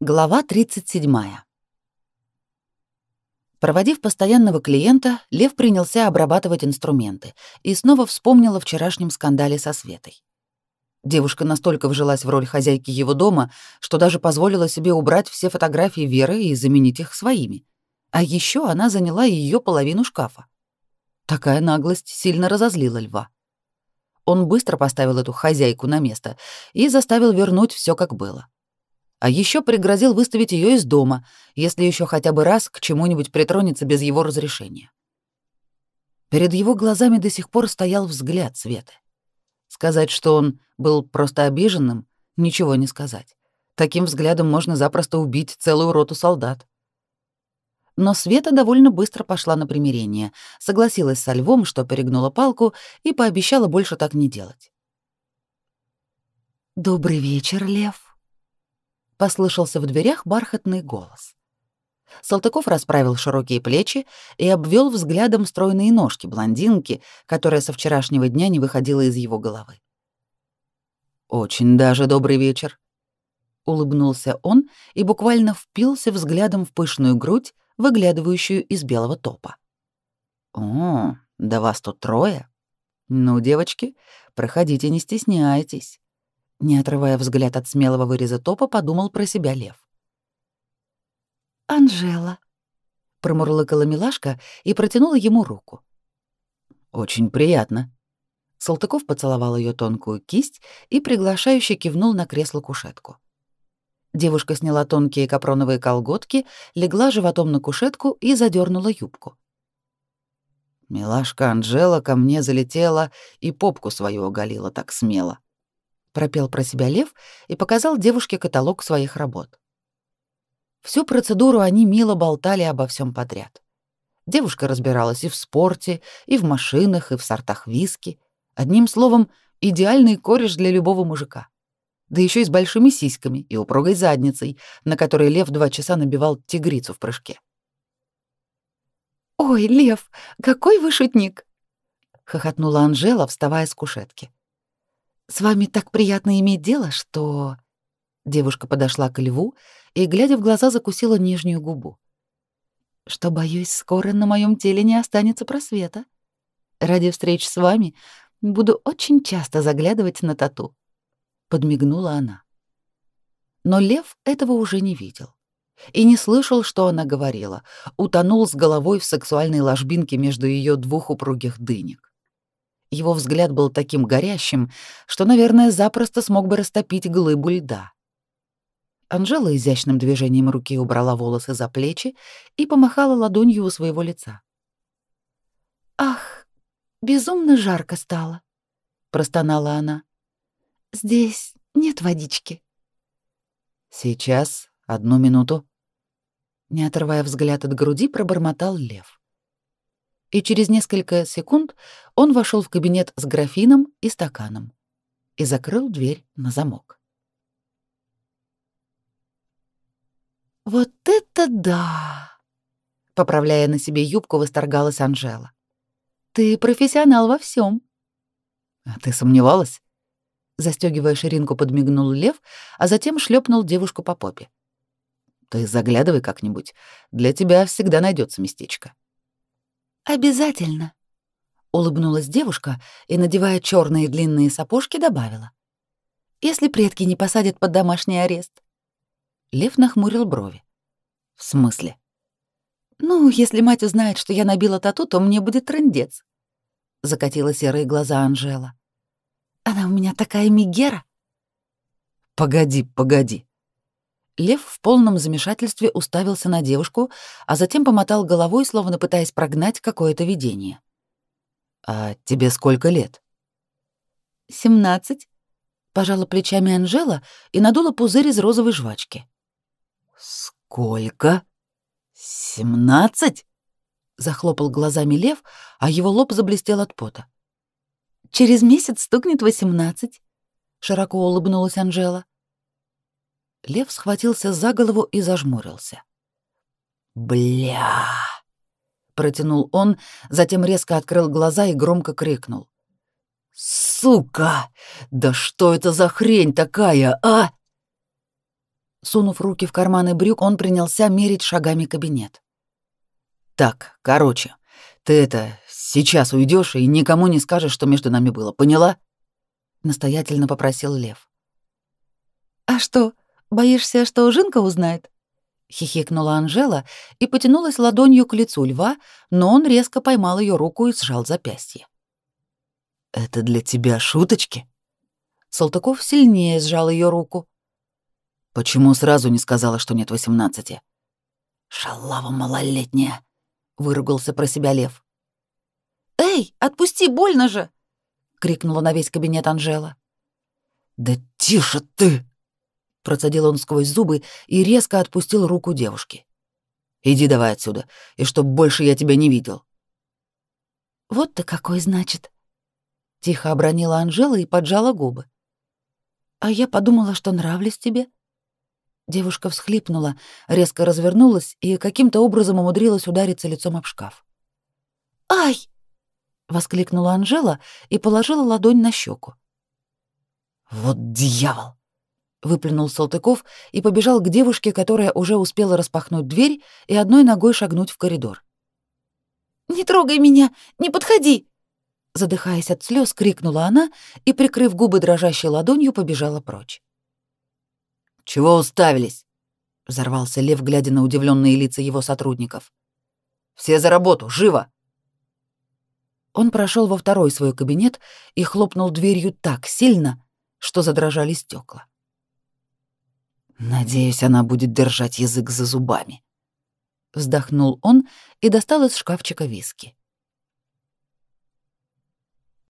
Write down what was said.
Глава 37. Проводив постоянного клиента, Лев принялся обрабатывать инструменты и снова вспомнил о вчерашнем скандале со Светой. Девушка настолько вжилась в роль хозяйки его дома, что даже позволила себе убрать все фотографии Веры и заменить их своими. А еще она заняла ее половину шкафа. Такая наглость сильно разозлила Льва. Он быстро поставил эту хозяйку на место и заставил вернуть все как было. А еще пригрозил выставить ее из дома, если еще хотя бы раз к чему-нибудь притронется без его разрешения. Перед его глазами до сих пор стоял взгляд Светы. Сказать, что он был просто обиженным, ничего не сказать. Таким взглядом можно запросто убить целую роту солдат. Но Света довольно быстро пошла на примирение, согласилась со Львом, что перегнула палку, и пообещала больше так не делать. «Добрый вечер, Лев», послышался в дверях бархатный голос. Салтыков расправил широкие плечи и обвел взглядом стройные ножки блондинки, которая со вчерашнего дня не выходила из его головы. «Очень даже добрый вечер», — улыбнулся он и буквально впился взглядом в пышную грудь, выглядывающую из белого топа. «О, да вас тут трое. Ну, девочки, проходите, не стесняйтесь. Не отрывая взгляд от смелого выреза топа, подумал про себя лев. «Анжела», — промурлыкала милашка и протянула ему руку. «Очень приятно». Салтыков поцеловал ее тонкую кисть и приглашающе кивнул на кресло-кушетку. Девушка сняла тонкие капроновые колготки, легла животом на кушетку и задернула юбку. Милашка Анжела ко мне залетела и попку свою оголила так смело пропел про себя Лев и показал девушке каталог своих работ. Всю процедуру они мило болтали обо всем подряд. Девушка разбиралась и в спорте, и в машинах, и в сортах виски. Одним словом, идеальный кореш для любого мужика. Да еще и с большими сиськами и упругой задницей, на которой Лев два часа набивал тигрицу в прыжке. «Ой, Лев, какой вы шутник!» — хохотнула Анжела, вставая с кушетки. С вами так приятно иметь дело, что Девушка подошла к льву и, глядя в глаза, закусила нижнюю губу. Что, боюсь, скоро на моем теле не останется просвета. Ради встреч с вами буду очень часто заглядывать на тату. Подмигнула она. Но лев этого уже не видел и не слышал, что она говорила, утонул с головой в сексуальной ложбинке между ее двух упругих дынек. Его взгляд был таким горящим, что, наверное, запросто смог бы растопить глыбу льда. Анжела изящным движением руки убрала волосы за плечи и помахала ладонью у своего лица. «Ах, безумно жарко стало», — простонала она. «Здесь нет водички». «Сейчас, одну минуту». Не отрывая взгляд от груди, пробормотал лев и через несколько секунд он вошел в кабинет с графином и стаканом и закрыл дверь на замок. «Вот это да!» — поправляя на себе юбку, восторгалась Анжела. «Ты профессионал во всем. «А ты сомневалась?» Застегивая ширинку, подмигнул Лев, а затем шлепнул девушку по попе. «Ты заглядывай как-нибудь. Для тебя всегда найдется местечко». Обязательно, улыбнулась девушка и, надевая черные длинные сапожки, добавила: Если предки не посадят под домашний арест. Лев нахмурил брови. В смысле? Ну, если мать узнает, что я набила тату, то мне будет трындец. Закатила серые глаза Анжела. Она у меня такая мигера. Погоди, погоди. Лев в полном замешательстве уставился на девушку, а затем помотал головой, словно пытаясь прогнать какое-то видение. «А тебе сколько лет?» «Семнадцать», — пожала плечами Анжела и надула пузырь из розовой жвачки. «Сколько? Семнадцать?» — захлопал глазами Лев, а его лоб заблестел от пота. «Через месяц стукнет восемнадцать», — широко улыбнулась Анжела. Лев схватился за голову и зажмурился. «Бля!» — протянул он, затем резко открыл глаза и громко крикнул. «Сука! Да что это за хрень такая, а?» Сунув руки в карманы брюк, он принялся мерить шагами кабинет. «Так, короче, ты это, сейчас уйдешь и никому не скажешь, что между нами было, поняла?» Настоятельно попросил Лев. «А что, боишься, что Жинка узнает?» Хихикнула Анжела и потянулась ладонью к лицу льва, но он резко поймал ее руку и сжал запястье. «Это для тебя шуточки?» Салтыков сильнее сжал ее руку. «Почему сразу не сказала, что нет восемнадцати?» «Шалава малолетняя!» — выругался про себя лев. «Эй, отпусти, больно же!» — крикнула на весь кабинет Анжела. «Да тише ты!» — процедил он сквозь зубы и резко отпустил руку девушки. «Иди давай отсюда, и чтоб больше я тебя не видел». «Вот ты какой, значит!» — тихо обронила Анжела и поджала губы. «А я подумала, что нравлюсь тебе». Девушка всхлипнула, резко развернулась и каким-то образом умудрилась удариться лицом об шкаф. «Ай!» — воскликнула Анжела и положила ладонь на щеку. «Вот дьявол!» — выплюнул Салтыков и побежал к девушке, которая уже успела распахнуть дверь и одной ногой шагнуть в коридор. «Не трогай меня! Не подходи!» задыхаясь от слез, крикнула она и, прикрыв губы дрожащей ладонью, побежала прочь. «Чего уставились?» — взорвался Лев, глядя на удивленные лица его сотрудников. «Все за работу! Живо!» Он прошел во второй свой кабинет и хлопнул дверью так сильно, что задрожали стекла. «Надеюсь, она будет держать язык за зубами», — вздохнул он и достал из шкафчика виски.